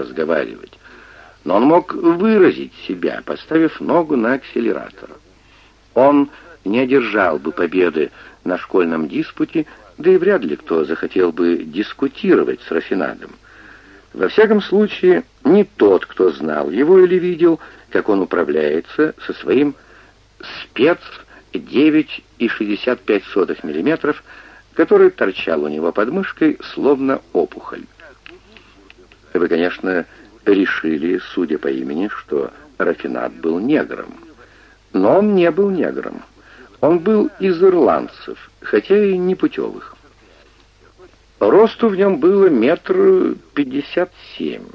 разговаривать, но он мог выразить себя, поставив ногу на акселератор. Он не одержал бы победы на школьном диспуте, да и вряд ли кто захотел бы дискутировать с Рафинадом. Во всяком случае, не тот, кто знал его или видел, как он управляется со своим спец 9,65 мм, который торчал у него под мышкой, словно опухоль. Вы, конечно, решили, судя по имени, что Рафинат был негром. Но он не был негром. Он был из ирландцев, хотя и не путевых. Росту в нем было метр пятьдесят семь,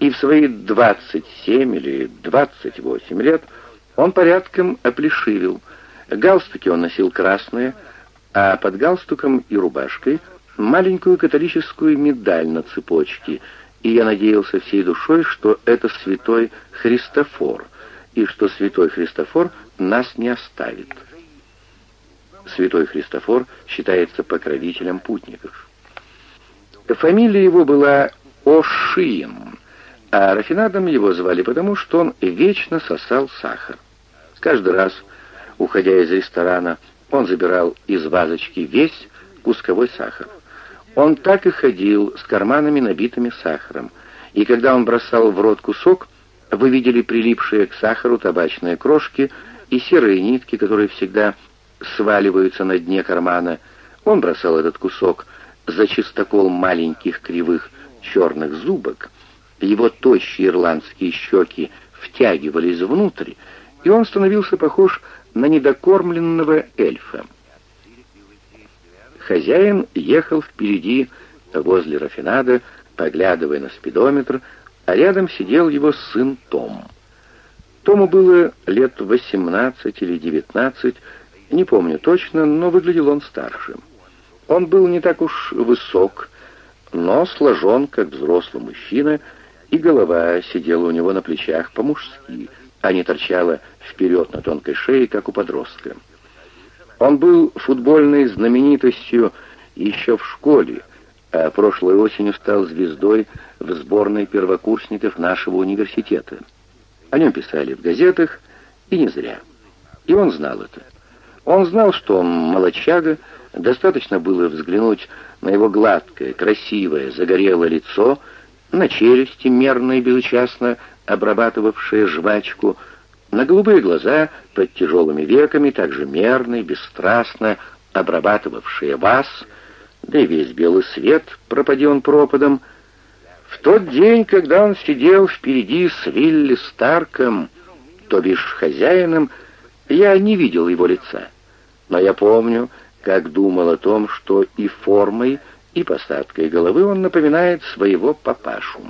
и в свои двадцать семь или двадцать восемь лет он порядком оплешивил. Галстуки он носил красные, а под галстуком и рубашкой маленькую католическую медаль на цепочке, и я надеялся всей душой, что это святой Христофор, и что святой Христофор нас не оставит. Святой Христофор считается покровителем путников. Фамилия его была Ошиин, а рафинадом его звали потому, что он вечно сосал сахар. Каждый раз, уходя из ресторана, он забирал из вазочки весь кусковой сахар. Он так и ходил с карманами, набитыми сахаром, и когда он бросал в рот кусок, вы видели прилипшие к сахару табачные крошки и серые нитки, которые всегда сваливаются на дне кармана. Он бросал этот кусок за чистокол маленьких кривых черных зубок, его тощие ирландские щеки втягивались внутрь, и он становился похож на недокормленного эльфа. Хозяин ехал впереди, возле рафинада, поглядывая на спидометр, а рядом сидел его сын Том. Тому было лет восемнадцать или девятнадцать, не помню точно, но выглядел он старше. Он был не так уж высок, но сложен, как взрослый мужчина, и голова сидела у него на плечах по-мужски, а не торчала вперед на тонкой шее, как у подростка. Он был футбольной знаменитостью еще в школе, а прошлой осенью стал звездой в сборной первокурсников нашего университета. О нем писали в газетах, и не зря. И он знал это. Он знал, что он молочага, Достаточно было взглянуть на его гладкое, красивое, загорелое лицо, на челюсти, мерно и безучастно обрабатывавшие жвачку, на голубые глаза под тяжелыми веками, также мерно и бесстрастно обрабатывавшие вас, да и весь белый свет, пропади он пропадом. В тот день, когда он сидел впереди с Вилли Старком, то бишь хозяином, я не видел его лица. Но я помню, как думал о том, что и формой, и посадкой головы он напоминает своего папашу.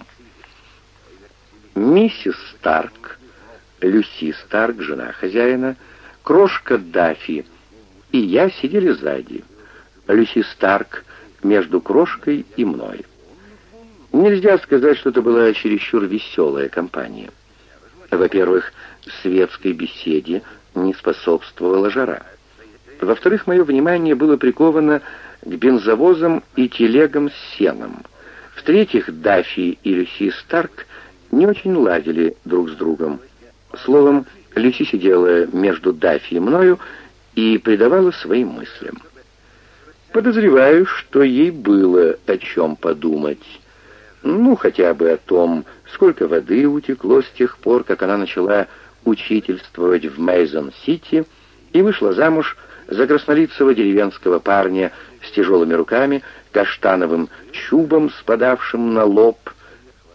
Миссис Старк, Люси Старк, жена хозяина, крошка Дафи и я сидели сзади. Люси Старк между крошкой и мной. Нельзя сказать, что это была чересчур веселая компания. Во-первых, светской беседе не способствовала жара. Во-вторых, мое внимание было приковано к бензовозам и телегам с сеном. В-третьих, Даффи и Люси Старк не очень ладили друг с другом. Словом, Люси сидела между Даффи и мною и предавала своим мыслям. Подозреваю, что ей было о чем подумать. Ну, хотя бы о том, сколько воды утекло с тех пор, как она начала учительствовать в Мейзон-Сити и вышла замуж за краснолицего деревенского парня с тяжелыми руками, каштановым чубом, спадавшим на лоб.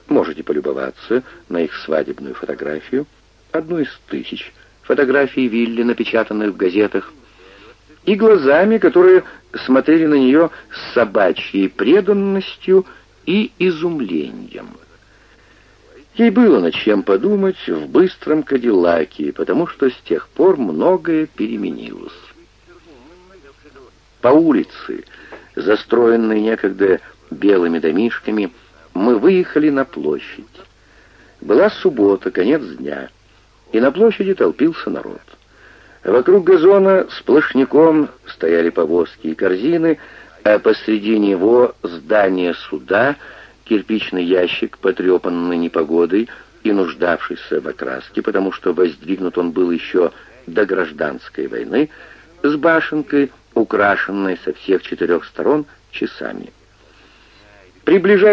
Можете полюбоваться на их свадебную фотографию, одну из тысяч фотографий Вилли, напечатанных в газетах, и глазами, которые смотрели на нее с собачьей преданностью и изумлением. Ей было над чем подумать в быстром Кадиллаке, потому что с тех пор многое переменилось. По улице, застроенной некогда белыми домишками, мы выехали на площадь. Была суббота, конец дня, и на площади толпился народ. Вокруг газона сплошняком стояли повозки и корзины, а посреди него здание суда, кирпичный ящик, потрепанный непогодой и нуждавшийся в окраске, потому что воздвигнут он был еще до гражданской войны, с башенкой, украшенной со всех четырех сторон часами. При ближайшем